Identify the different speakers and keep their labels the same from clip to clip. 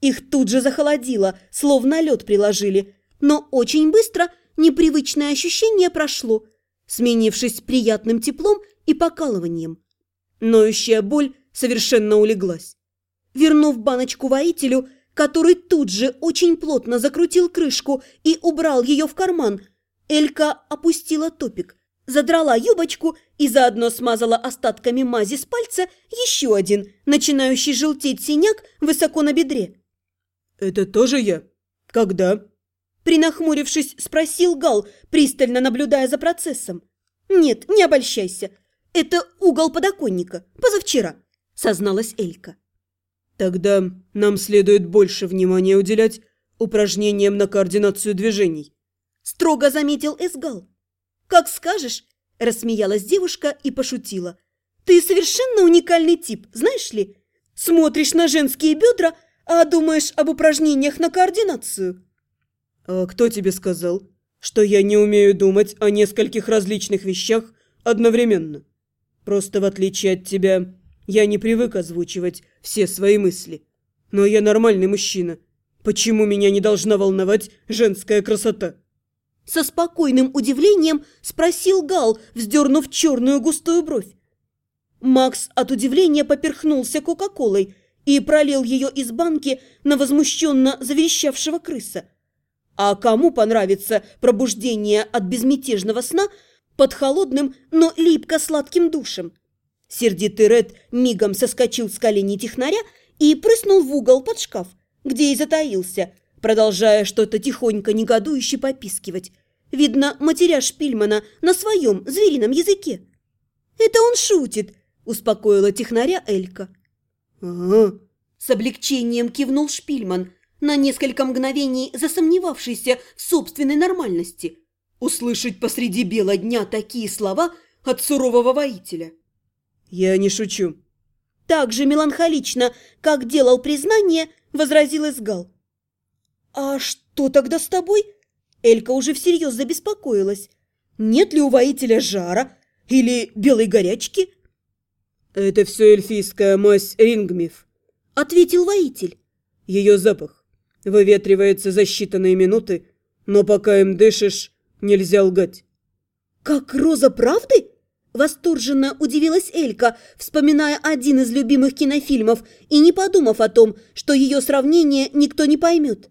Speaker 1: Их тут же захолодило, словно лед приложили, но очень быстро непривычное ощущение прошло, сменившись приятным теплом и покалыванием. Ноющая боль совершенно улеглась. Вернув баночку воителю, который тут же очень плотно закрутил крышку и убрал ее в карман, Элька опустила топик, задрала юбочку и заодно смазала остатками мази с пальца еще один, начинающий желтеть синяк высоко на бедре.
Speaker 2: «Это тоже я? Когда?»
Speaker 1: Принахмурившись, спросил Гал, пристально наблюдая за процессом. «Нет, не обольщайся. Это угол подоконника. Позавчера», — созналась Элька.
Speaker 2: «Тогда нам следует больше внимания уделять упражнениям на координацию движений», —
Speaker 1: строго заметил Эсгал. «Как скажешь», — рассмеялась девушка и пошутила. «Ты совершенно уникальный тип, знаешь ли? Смотришь на женские бедра, а думаешь об упражнениях на координацию».
Speaker 2: «А кто тебе сказал, что я не умею думать о нескольких различных вещах одновременно? Просто в отличие от тебя, я не привык озвучивать все свои мысли. Но я нормальный мужчина. Почему меня не должна волновать женская красота?»
Speaker 1: Со спокойным удивлением спросил Гал, вздернув черную густую бровь. Макс от удивления поперхнулся Кока-Колой и пролил ее из банки на возмущенно заверещавшего крыса. А кому понравится пробуждение от безмятежного сна под холодным, но липко-сладким душем? Сердитый Ред мигом соскочил с коленей технаря и прыснул в угол под шкаф, где и затаился, продолжая что-то тихонько негодующе попискивать. Видно, матеря Шпильмана на своем зверином языке. «Это он шутит», – успокоила технаря Элька.
Speaker 2: «Ага», –
Speaker 1: с облегчением кивнул Шпильман – на несколько мгновений засомневавшийся в собственной нормальности. Услышать посреди бела дня такие слова от сурового воителя.
Speaker 2: «Я не шучу».
Speaker 1: Так же меланхолично, как делал признание, возразил Изгал. «А что тогда с тобой?» Элька уже всерьез забеспокоилась. «Нет ли у воителя жара или белой горячки?»
Speaker 2: «Это все эльфийская мазь Рингмиф», —
Speaker 1: ответил воитель.
Speaker 2: «Ее запах. Выветривается за считанные минуты, но пока им дышишь, нельзя лгать.
Speaker 1: «Как роза правды?» Восторженно удивилась Элька, вспоминая один из любимых кинофильмов и не подумав о том, что ее сравнение никто не поймет.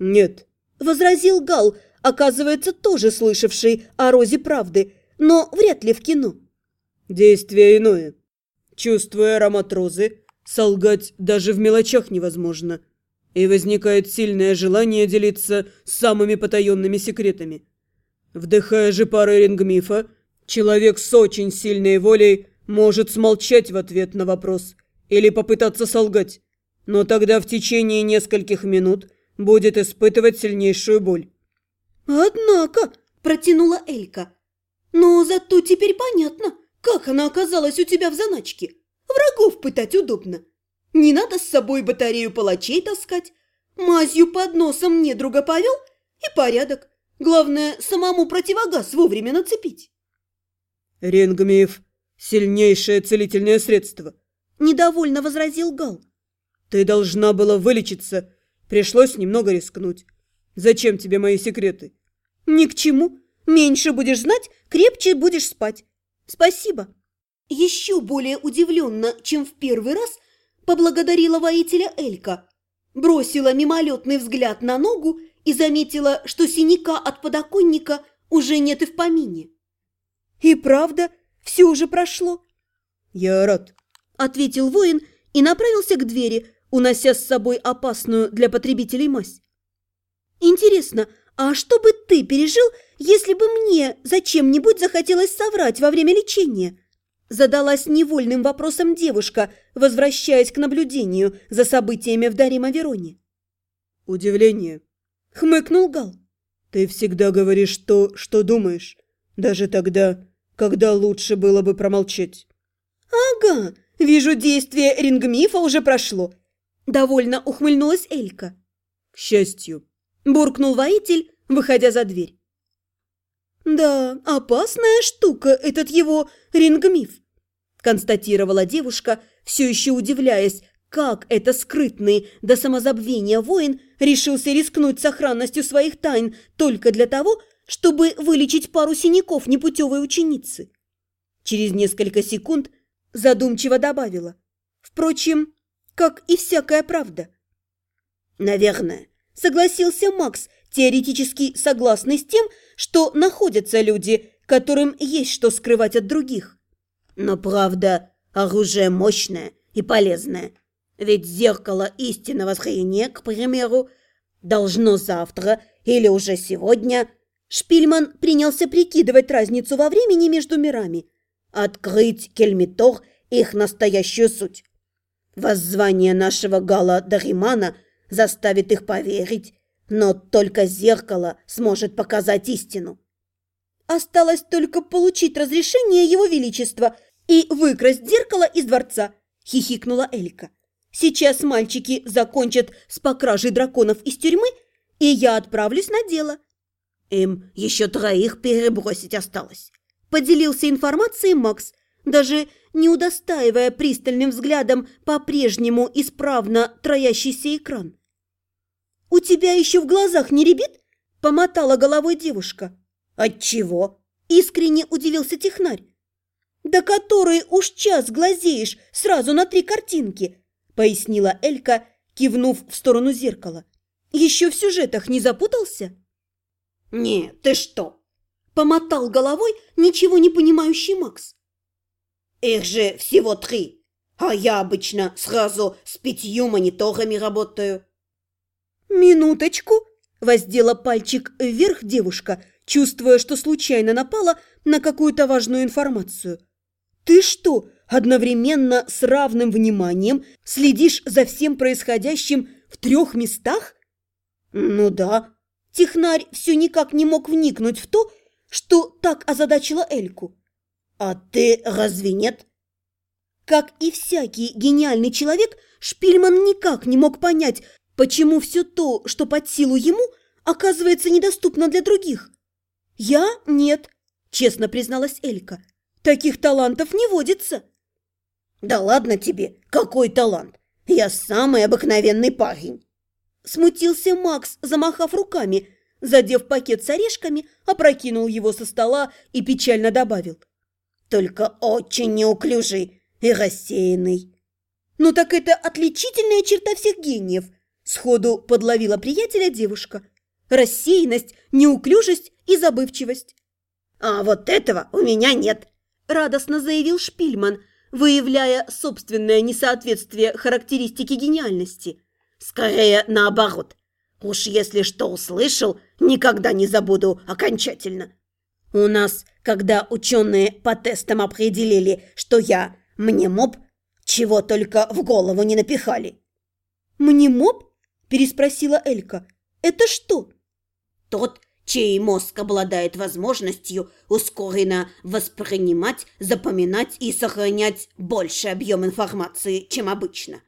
Speaker 2: «Нет», –
Speaker 1: возразил Гал, оказывается, тоже слышавший о розе правды, но вряд ли в кино.
Speaker 2: «Действие иное. Чувствуя аромат розы, солгать даже в мелочах невозможно и возникает сильное желание делиться самыми потаенными секретами. Вдыхая же пары рингмифа, человек с очень сильной волей может смолчать в ответ на вопрос или попытаться солгать, но тогда в течение нескольких минут будет испытывать сильнейшую боль.
Speaker 1: «Однако», – протянула Элька, – «но зато теперь понятно, как она оказалась у тебя в заначке. Врагов пытать удобно». Не надо с собой батарею палачей таскать. Мазью под носом недруга повел и порядок. Главное, самому противогаз вовремя нацепить.
Speaker 2: Ренгмиев – сильнейшее целительное средство.
Speaker 1: Недовольно возразил Гал.
Speaker 2: Ты должна была вылечиться. Пришлось немного рискнуть. Зачем тебе мои секреты?
Speaker 1: Ни к чему. Меньше будешь знать, крепче будешь спать. Спасибо. Еще более удивленно, чем в первый раз – поблагодарила воителя Элька, бросила мимолетный взгляд на ногу и заметила, что синяка от подоконника уже нет и в помине. «И правда, все уже прошло?»
Speaker 2: «Я рад», –
Speaker 1: ответил воин и направился к двери, унося с собой опасную для потребителей мазь. «Интересно, а что бы ты пережил, если бы мне зачем-нибудь захотелось соврать во время лечения?» Задалась невольным вопросом девушка, возвращаясь к наблюдению за событиями в Дарима Вероне.
Speaker 2: «Удивление», — хмыкнул Гал. «Ты всегда говоришь то, что думаешь, даже тогда, когда лучше было бы промолчать».
Speaker 1: «Ага, вижу, действие рингмифа уже прошло», — довольно ухмыльнулась Элька.
Speaker 2: «К счастью», —
Speaker 1: буркнул воитель, выходя за дверь. «Да, опасная штука этот его рингмиф», констатировала девушка, все еще удивляясь, Как это скрытный до самозабвения воин решился рискнуть сохранностью своих тайн только для того, чтобы вылечить пару синяков непутевой ученицы? Через несколько секунд задумчиво добавила. Впрочем, как и всякая правда. Наверное, согласился Макс, теоретически согласный с тем, что находятся люди, которым есть что скрывать от других. Но правда, оружие мощное и полезное. Ведь зеркало истинного зрения, к примеру, должно завтра или уже сегодня... Шпильман принялся прикидывать разницу во времени между мирами. Открыть Кельмитор их настоящую суть. Воззвание нашего Гала Даримана заставит их поверить, но только зеркало сможет показать истину. Осталось только получить разрешение Его Величества и выкрасть зеркало из дворца, хихикнула Элька. Сейчас мальчики закончат с покражей драконов из тюрьмы, и я отправлюсь на дело. Им еще троих перебросить осталось. Поделился информацией Макс, даже не удостаивая пристальным взглядом по-прежнему исправно троящийся экран. «У тебя еще в глазах не ребит?» – помотала головой девушка. «Отчего?» – искренне удивился технарь. «Да который уж час глазеешь сразу на три картинки!» пояснила Элька, кивнув в сторону зеркала. «Еще в сюжетах не запутался?» «Не, ты что?» – помотал головой ничего не понимающий Макс. «Их же всего три, а я обычно сразу с пятью мониторами работаю». «Минуточку!» – воздела пальчик вверх девушка, чувствуя, что случайно напала на какую-то важную информацию. «Ты что, одновременно с равным вниманием следишь за всем происходящим в трех местах? Ну да. Технарь все никак не мог вникнуть в то, что так озадачило Эльку. А ты разве нет? Как и всякий гениальный человек, Шпильман никак не мог понять, почему все то, что под силу ему, оказывается недоступно для других. «Я – нет», – честно призналась Элька. «Таких талантов не водится». «Да ладно тебе, какой талант! Я самый обыкновенный парень!» Смутился Макс, замахав руками, задев пакет с орешками, опрокинул его со стола и печально добавил. «Только очень неуклюжий и рассеянный». «Ну так это отличительная черта всех гениев!» Сходу подловила приятеля девушка. «Рассеянность, неуклюжесть и забывчивость». «А вот этого у меня нет!» Радостно заявил Шпильман – выявляя собственное несоответствие характеристики гениальности. Скорее наоборот. Уж если что услышал, никогда не забуду окончательно. У нас, когда ученые по тестам определили, что я мне моб, чего только в голову не напихали. «Мне моб?» – переспросила Элька. «Это что?» «Тот, чей мозг обладает возможностью ускоренно воспринимать, запоминать и сохранять больший объем информации, чем обычно.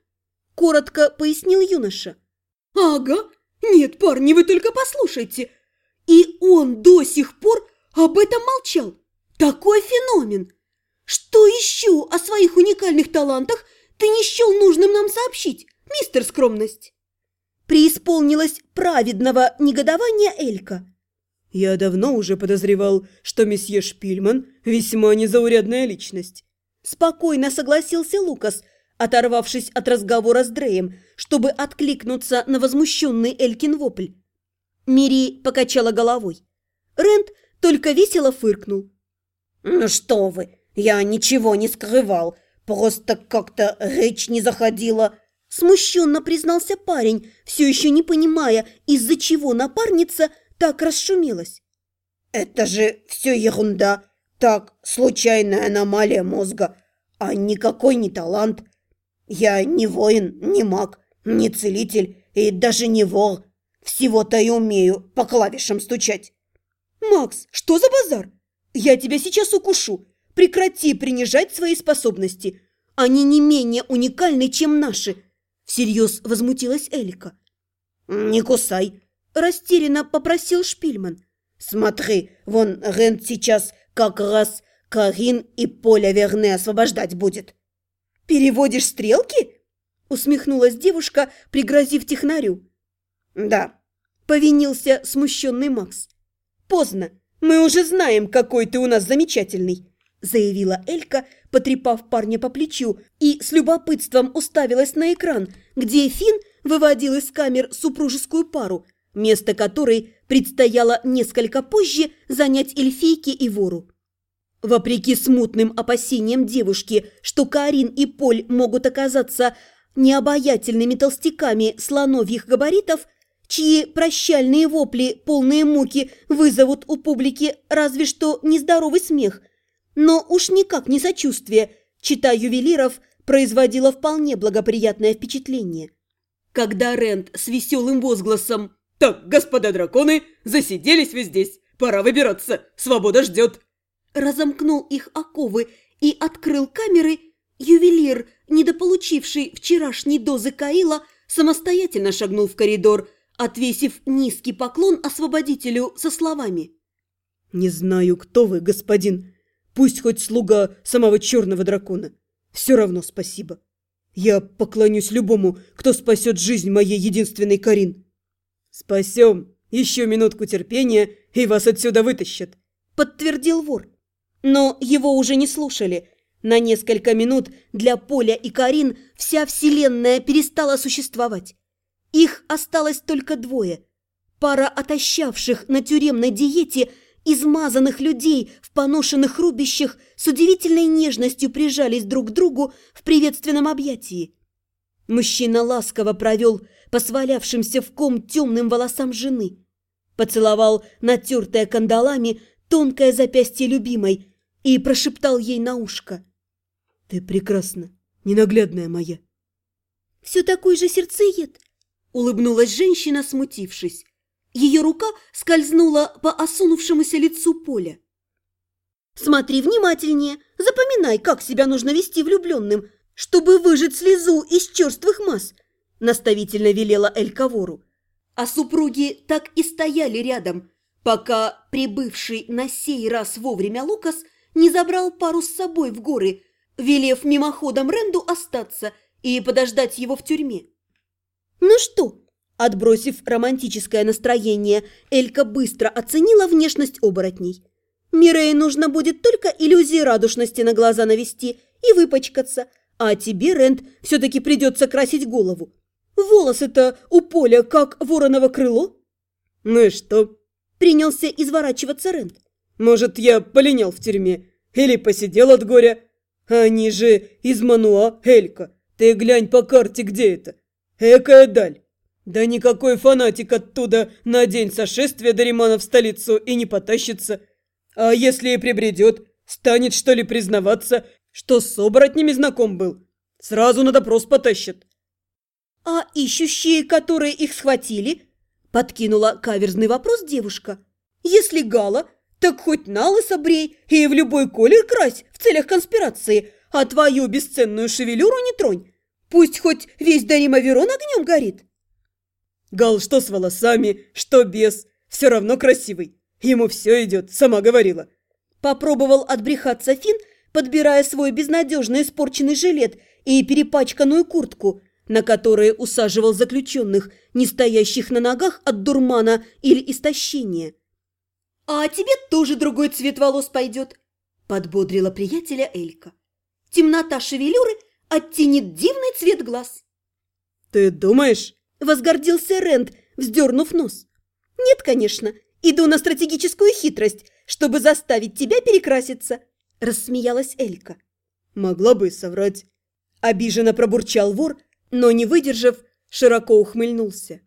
Speaker 1: Коротко пояснил юноша. «Ага, нет, парни, вы только послушайте. И он до сих пор об этом молчал. Такой феномен. Что еще о своих уникальных талантах ты не счел нужным нам сообщить, мистер Скромность?» Преисполнилась праведного негодования Элька.
Speaker 2: Я давно уже подозревал, что месье Шпильман весьма незаурядная личность.
Speaker 1: Спокойно согласился Лукас, оторвавшись от разговора с Дреем, чтобы откликнуться на возмущенный Элькин вопль. Мири покачала головой. Рент только весело фыркнул. «Ну что вы, я ничего не скрывал, просто как-то речь не заходила». Смущенно признался парень, все еще не понимая, из-за чего напарница – так расшумелась? Это же все ерунда. Так, случайная аномалия мозга, а никакой не талант. Я не воин, не маг, не целитель и даже не вор. Всего-то и умею по клавишам стучать. Макс, что за базар? Я тебя сейчас укушу. Прекрати принижать свои способности. Они не менее уникальны, чем наши. Всерьез возмутилась Элика. Не кусай. Растерянно попросил Шпильман. «Смотри, вон Рент сейчас как раз Карин и Поля Верне освобождать будет». «Переводишь стрелки?» усмехнулась девушка, пригрозив технарю.
Speaker 2: Да,
Speaker 1: повинился смущенный Макс. Поздно, мы уже знаем, какой ты у нас замечательный, заявила Элька, потрепав парня по плечу, и с любопытством уставилась на экран, где Фин выводил из камер супружескую пару, место которой предстояло несколько позже занять эльфийке и вору. Вопреки смутным опасениям девушки, что Карин и Поль могут оказаться необаятельными толстяками слоновьих габаритов, чьи прощальные вопли, полные муки, вызовут у публики разве что нездоровый смех, но уж никак не сочувствие, чита ювелиров производила вполне благоприятное впечатление. Когда Рент с веселым возгласом
Speaker 2: «Так, господа драконы, засиделись вы здесь, пора выбираться, свобода ждет!»
Speaker 1: разомкнул их оковы и открыл камеры, ювелир, недополучивший вчерашней дозы Каила, самостоятельно шагнул в коридор, отвесив низкий поклон освободителю со словами.
Speaker 2: «Не знаю, кто вы, господин. Пусть хоть слуга самого черного дракона. Все равно спасибо. Я поклонюсь любому, кто спасет жизнь моей единственной Карин. Спасем. Еще минутку терпения, и вас отсюда вытащат», —
Speaker 1: подтвердил вор. Но его уже не слушали. На несколько минут для Поля и Карин вся вселенная перестала существовать. Их осталось только двое. Пара отощавших на тюремной диете измазанных людей в поношенных рубищах с удивительной нежностью прижались друг к другу в приветственном объятии. Мужчина ласково провел по свалявшимся в ком темным волосам жены. Поцеловал натертое кандалами тонкое запястье любимой – и прошептал ей на ушко.
Speaker 2: «Ты прекрасна, ненаглядная моя».
Speaker 1: «Все такой же сердцеед», — улыбнулась женщина, смутившись. Ее рука скользнула по осунувшемуся лицу Поля. «Смотри внимательнее, запоминай, как себя нужно вести влюбленным, чтобы выжать слезу из черствых масс», — наставительно велела Эль Кавору. А супруги так и стояли рядом, пока прибывший на сей раз вовремя Лукас не забрал пару с собой в горы, велев мимоходом Ренду остаться и подождать его в тюрьме. «Ну что?» Отбросив романтическое настроение, Элька быстро оценила внешность оборотней. Мирей нужно будет только иллюзии радушности на глаза навести и выпачкаться, а тебе, Рент, все-таки придется красить голову. Волосы-то у Поля как вороново крыло.
Speaker 2: Ну и что?
Speaker 1: Принялся изворачиваться Рент.
Speaker 2: Может, я полинял в тюрьме или посидел от горя? Они же из Мануа, Элька. Ты глянь по карте, где это. Экая даль. Да никакой фанатик оттуда на день сошествия Даримана в столицу и не потащится. А если и прибредет, станет что ли признаваться, что с оборотнями знаком был? Сразу на допрос потащат.
Speaker 1: А ищущие, которые их схватили? Подкинула каверзный вопрос девушка. Если Гала так хоть на лысо брей и в любой колер крась в целях конспирации, а твою бесценную шевелюру не тронь. Пусть хоть весь Дарима Верон огнем горит.
Speaker 2: Гал что с волосами, что без, все равно красивый. Ему все идет, сама говорила.
Speaker 1: Попробовал отбрехаться Фин, подбирая свой безнадежно испорченный жилет и перепачканную куртку, на которые усаживал заключенных, не стоящих на ногах от дурмана или истощения. «А тебе тоже другой цвет волос пойдет», – подбодрила приятеля Элька. «Темнота шевелюры оттенит дивный цвет глаз».
Speaker 2: «Ты думаешь?»
Speaker 1: – возгордился Рент, вздернув нос. «Нет, конечно. Иду на стратегическую хитрость, чтобы заставить тебя перекраситься», – рассмеялась Элька.
Speaker 2: «Могла бы соврать». Обиженно пробурчал вор, но, не выдержав, широко ухмыльнулся.